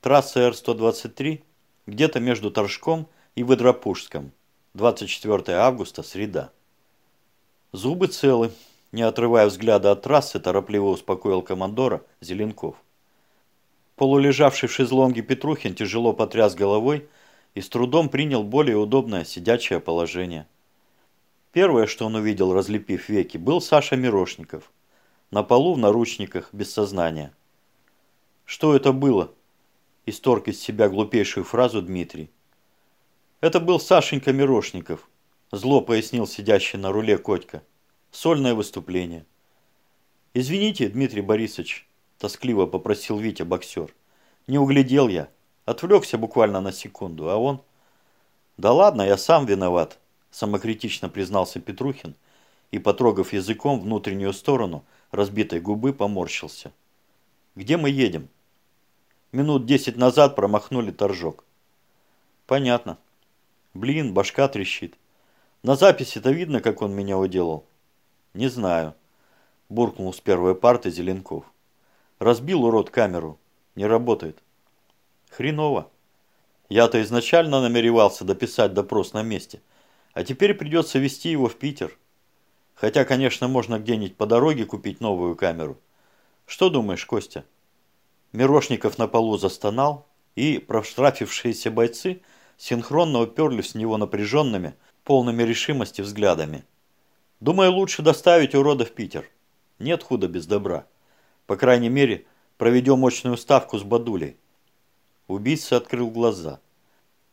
Трасса Р-123 где-то между Торжком и Выдропужском. 24 августа, среда. Зубы целы. Не отрывая взгляда от трассы, торопливо успокоил командора Зеленков. Полулежавший в шезлонге Петрухин тяжело потряс головой и с трудом принял более удобное сидячее положение. Первое, что он увидел, разлепив веки, был Саша Мирошников. На полу в наручниках, без сознания. «Что это было?» – исторг из себя глупейшую фразу Дмитрий. «Это был Сашенька Мирошников», – зло пояснил сидящий на руле Котька. «Сольное выступление». «Извините, Дмитрий Борисович», – тоскливо попросил Витя боксер. «Не углядел я. Отвлекся буквально на секунду, а он...» «Да ладно, я сам виноват», – самокритично признался Петрухин и, потрогав языком внутреннюю сторону разбитой губы, поморщился. «Где мы едем?» Минут десять назад промахнули торжок. Понятно. Блин, башка трещит. На записи-то видно, как он меня уделал? Не знаю. Буркнул с первой парты Зеленков. Разбил урод камеру. Не работает. Хреново. Я-то изначально намеревался дописать допрос на месте. А теперь придется вести его в Питер. Хотя, конечно, можно где-нибудь по дороге купить новую камеру. Что думаешь, Костя? Мирошников на полу застонал, и проштрафившиеся бойцы синхронно уперлись в него напряженными, полными решимости взглядами. «Думаю, лучше доставить урода в Питер. Нет худа без добра. По крайней мере, проведем мощную ставку с Бадулей». Убийца открыл глаза.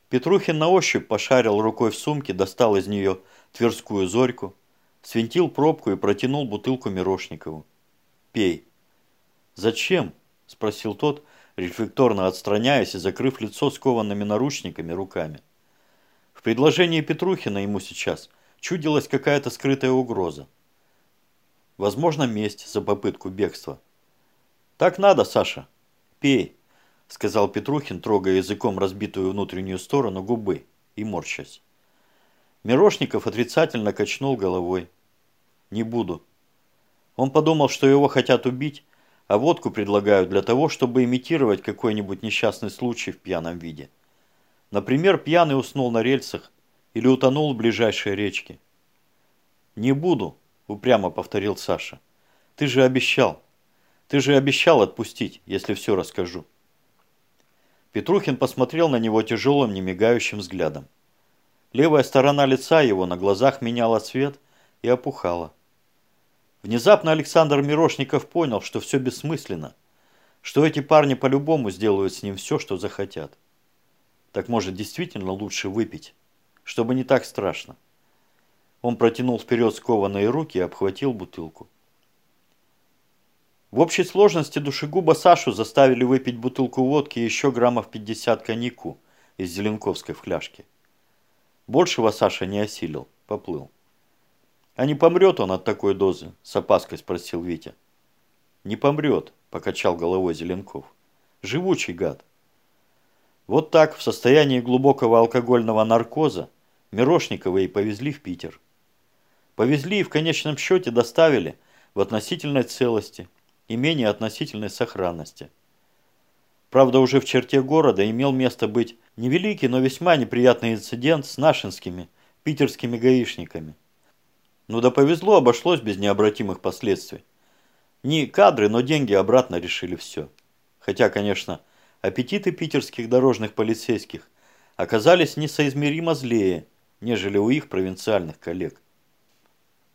Петрухин на ощупь пошарил рукой в сумке, достал из нее тверскую зорьку, свинтил пробку и протянул бутылку Мирошникову. «Пей». «Зачем?» – спросил тот, рефлекторно отстраняясь и закрыв лицо скованными наручниками руками. В предложении Петрухина ему сейчас чудилась какая-то скрытая угроза. Возможно, месть за попытку бегства. «Так надо, Саша. Пей», – сказал Петрухин, трогая языком разбитую внутреннюю сторону губы и морщась. Мирошников отрицательно качнул головой. «Не буду». Он подумал, что его хотят убить, а водку предлагают для того, чтобы имитировать какой-нибудь несчастный случай в пьяном виде. Например, пьяный уснул на рельсах или утонул в ближайшей речке. «Не буду», – упрямо повторил Саша. «Ты же обещал. Ты же обещал отпустить, если все расскажу». Петрухин посмотрел на него тяжелым, немигающим взглядом. Левая сторона лица его на глазах меняла цвет и опухала. Внезапно Александр Мирошников понял, что все бессмысленно, что эти парни по-любому сделают с ним все, что захотят. Так может действительно лучше выпить, чтобы не так страшно. Он протянул вперед скованные руки и обхватил бутылку. В общей сложности душегуба Сашу заставили выпить бутылку водки и еще граммов 50 коньяку из зеленковской фляжки. Большего Саша не осилил, поплыл. «А не помрет он от такой дозы?» – с опаской спросил Витя. «Не помрет», – покачал головой Зеленков. «Живучий гад». Вот так, в состоянии глубокого алкогольного наркоза, Мирошникова и повезли в Питер. Повезли и в конечном счете доставили в относительной целости и менее относительной сохранности. Правда, уже в черте города имел место быть невеликий, но весьма неприятный инцидент с нашинскими питерскими гаишниками – ну да повезло, обошлось без необратимых последствий. Не кадры, но деньги обратно решили все. Хотя, конечно, аппетиты питерских дорожных полицейских оказались несоизмеримо злее, нежели у их провинциальных коллег.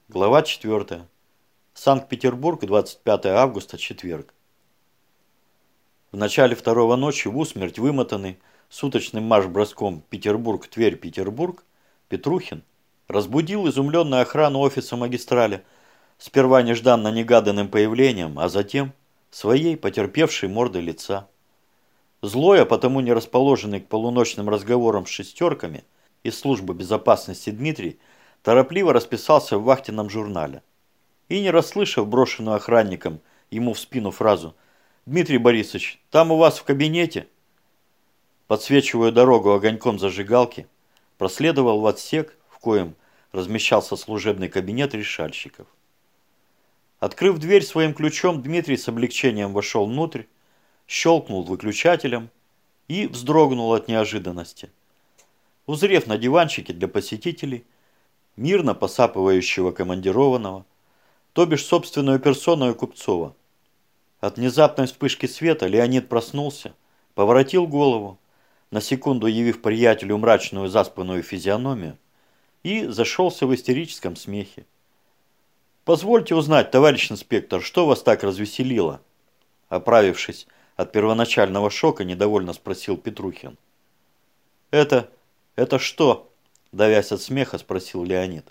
Глава 4. Санкт-Петербург, 25 августа, четверг. В начале второго ночи в усмерть вымотанный суточным марш-броском Петербург-Тверь-Петербург Петрухин разбудил изумленную охрану офиса магистрали, сперва нежданно-негаданным появлением, а затем своей потерпевшей мордой лица. Злой, а потому не расположенный к полуночным разговорам с шестерками из службы безопасности Дмитрий торопливо расписался в вахтенном журнале. И не расслышав брошенную охранником ему в спину фразу «Дмитрий Борисович, там у вас в кабинете?» Подсвечивая дорогу огоньком зажигалки, проследовал в отсек, в коем размещался служебный кабинет решальщиков. Открыв дверь своим ключом, Дмитрий с облегчением вошел внутрь, щелкнул выключателем и вздрогнул от неожиданности. Узрев на диванчике для посетителей, мирно посапывающего командированного, то бишь собственную персону Купцова. От внезапной вспышки света Леонид проснулся, поворотил голову, на секунду явив приятелю мрачную заспанную физиономию, и зашелся в истерическом смехе. «Позвольте узнать, товарищ инспектор, что вас так развеселило?» Оправившись от первоначального шока, недовольно спросил Петрухин. «Это... это что?» Давясь от смеха, спросил Леонид.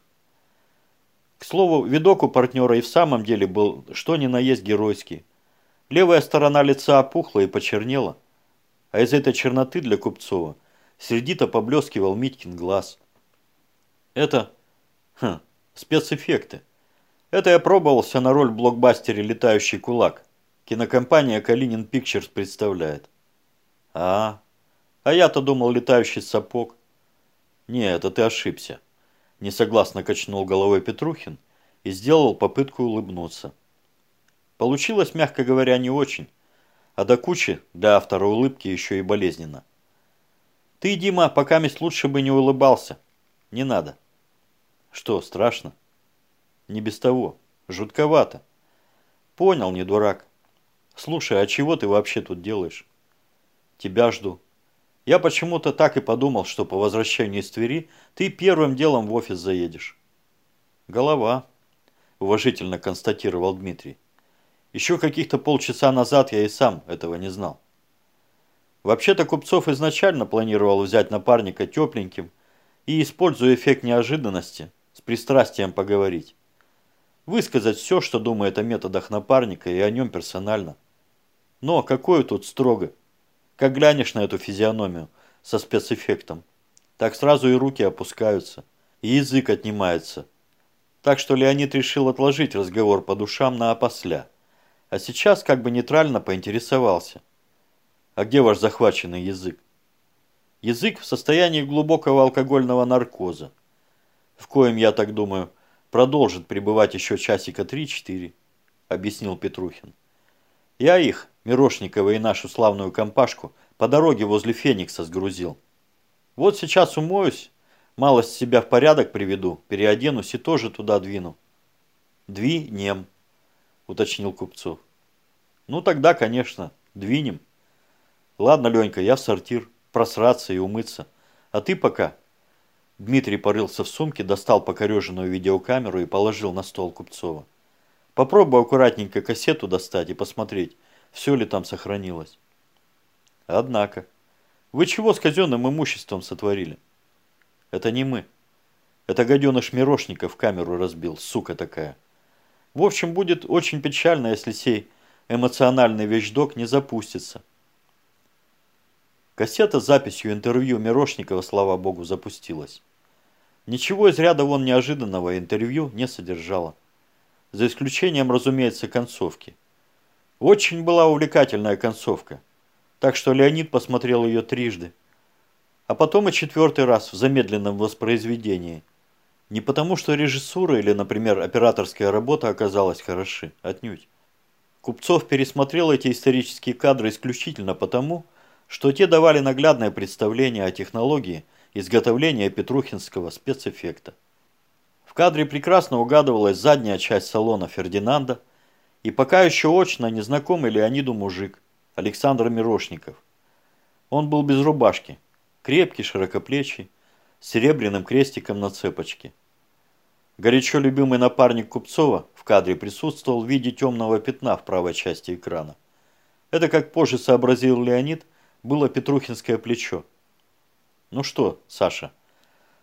К слову, видок у партнера и в самом деле был что ни на есть геройский. Левая сторона лица опухла и почернела, а из этой черноты для Купцова сердито поблескивал Митькин глаз. Это... Хм, спецэффекты. Это я пробовался на роль в блокбастере «Летающий кулак». Кинокомпания «Калинин Пикчерс» представляет. А, а я-то думал «Летающий сапог». «Нет, это ты ошибся», – несогласно качнул головой Петрухин и сделал попытку улыбнуться. Получилось, мягко говоря, не очень, а до кучи для автора улыбки еще и болезненно. «Ты, Дима, пока месть лучше бы не улыбался. Не надо». «Что, страшно?» «Не без того. Жутковато». «Понял, не дурак. Слушай, а чего ты вообще тут делаешь?» «Тебя жду». Я почему-то так и подумал, что по возвращении из Твери ты первым делом в офис заедешь. Голова, уважительно констатировал Дмитрий. Еще каких-то полчаса назад я и сам этого не знал. Вообще-то Купцов изначально планировал взять напарника тепленьким и, используя эффект неожиданности, с пристрастием поговорить. Высказать все, что думает о методах напарника и о нем персонально. Но какое тут строго как глянешь на эту физиономию со спецэффектом, так сразу и руки опускаются, и язык отнимается. Так что Леонид решил отложить разговор по душам на опосля. А сейчас как бы нейтрально поинтересовался. А где ваш захваченный язык? Язык в состоянии глубокого алкогольного наркоза. В коем, я так думаю, продолжит пребывать еще часика 3-4, объяснил Петрухин. Я их, Мирошникова и нашу славную компашку, по дороге возле Феникса сгрузил. Вот сейчас умоюсь, малость себя в порядок приведу, переоденусь и тоже туда двину. Двинем, уточнил Купцов. Ну тогда, конечно, двинем. Ладно, Ленька, я в сортир, просраться и умыться. А ты пока... Дмитрий порылся в сумке, достал покореженную видеокамеру и положил на стол Купцова. Попробуй аккуратненько кассету достать и посмотреть, все ли там сохранилось. Однако, вы чего с казенным имуществом сотворили? Это не мы. Это гаденыш Мирошников камеру разбил, сука такая. В общем, будет очень печально, если сей эмоциональный вещдок не запустится. Кассета с записью интервью Мирошникова, слава богу, запустилась. Ничего из ряда вон неожиданного интервью не содержала за исключением, разумеется, концовки. Очень была увлекательная концовка, так что Леонид посмотрел ее трижды, а потом и четвертый раз в замедленном воспроизведении. Не потому, что режиссура или, например, операторская работа оказалась хороши, отнюдь. Купцов пересмотрел эти исторические кадры исключительно потому, что те давали наглядное представление о технологии изготовления петрухинского спецэффекта. В кадре прекрасно угадывалась задняя часть салона Фердинанда и пока еще очно незнакомый Леониду мужик, Александр Мирошников. Он был без рубашки, крепкий, широкоплечий, с серебряным крестиком на цепочке. Горячо любимый напарник Купцова в кадре присутствовал в виде темного пятна в правой части экрана. Это, как позже сообразил Леонид, было Петрухинское плечо. «Ну что, Саша?»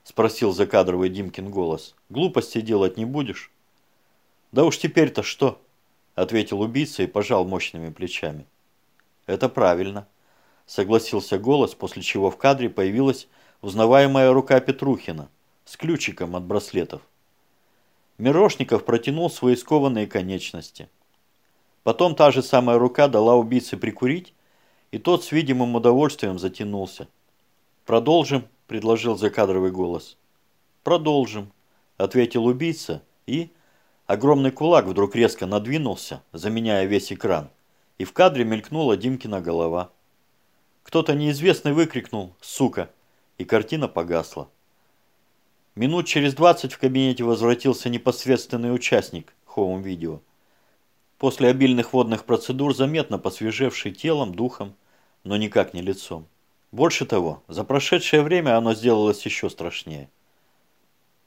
Спросил закадровый Димкин голос. Глупости делать не будешь? Да уж теперь-то что? Ответил убийца и пожал мощными плечами. Это правильно. Согласился голос, после чего в кадре появилась узнаваемая рука Петрухина с ключиком от браслетов. Мирошников протянул свои скованные конечности. Потом та же самая рука дала убийце прикурить, и тот с видимым удовольствием затянулся. «Продолжим», – предложил закадровый голос. «Продолжим», – ответил убийца, и огромный кулак вдруг резко надвинулся, заменяя весь экран, и в кадре мелькнула Димкина голова. Кто-то неизвестный выкрикнул «Сука!» и картина погасла. Минут через двадцать в кабинете возвратился непосредственный участник хоум-видео. После обильных водных процедур заметно посвежевший телом, духом, но никак не лицом. Больше того, за прошедшее время оно сделалось еще страшнее.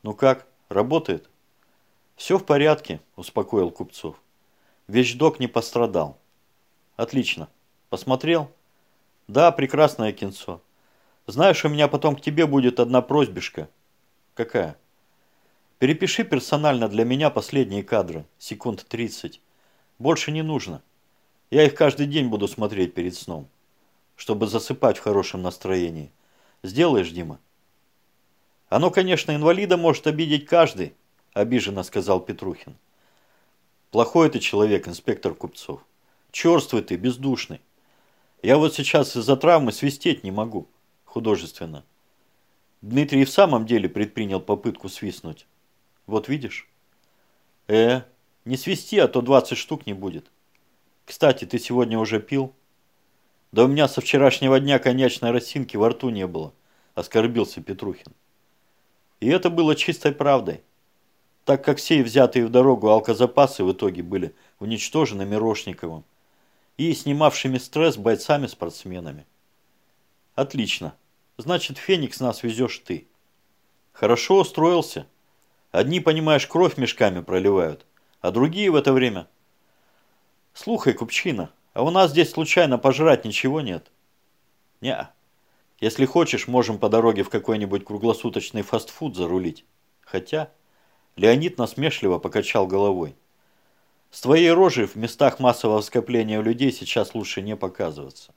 «Ну как, работает?» «Все в порядке», – успокоил Купцов. «Вещдок не пострадал». «Отлично. Посмотрел?» «Да, прекрасное кинцо. Знаешь, у меня потом к тебе будет одна просьбишка». «Какая?» «Перепиши персонально для меня последние кадры, секунд 30. Больше не нужно. Я их каждый день буду смотреть перед сном, чтобы засыпать в хорошем настроении. Сделаешь, Дима?» «Оно, конечно, инвалида может обидеть каждый», – обиженно сказал Петрухин. «Плохой ты человек, инспектор Купцов. Черствый ты, бездушный. Я вот сейчас из-за травмы свистеть не могу, художественно. Дмитрий в самом деле предпринял попытку свистнуть. Вот видишь? Э, не свисти, а то 20 штук не будет. Кстати, ты сегодня уже пил? Да у меня со вчерашнего дня коньячной росинки во рту не было, оскорбился Петрухин. И это было чистой правдой, так как все взятые в дорогу алкозапасы в итоге были уничтожены Мирошниковым и снимавшими стресс бойцами-спортсменами. Отлично. Значит, Феникс нас везешь ты. Хорошо устроился. Одни, понимаешь, кровь мешками проливают, а другие в это время... Слухай, Купчина, а у нас здесь случайно пожрать ничего нет? Неа. Если хочешь, можем по дороге в какой-нибудь круглосуточный фастфуд зарулить. Хотя... Леонид насмешливо покачал головой. С твоей рожей в местах массового скопления людей сейчас лучше не показываться.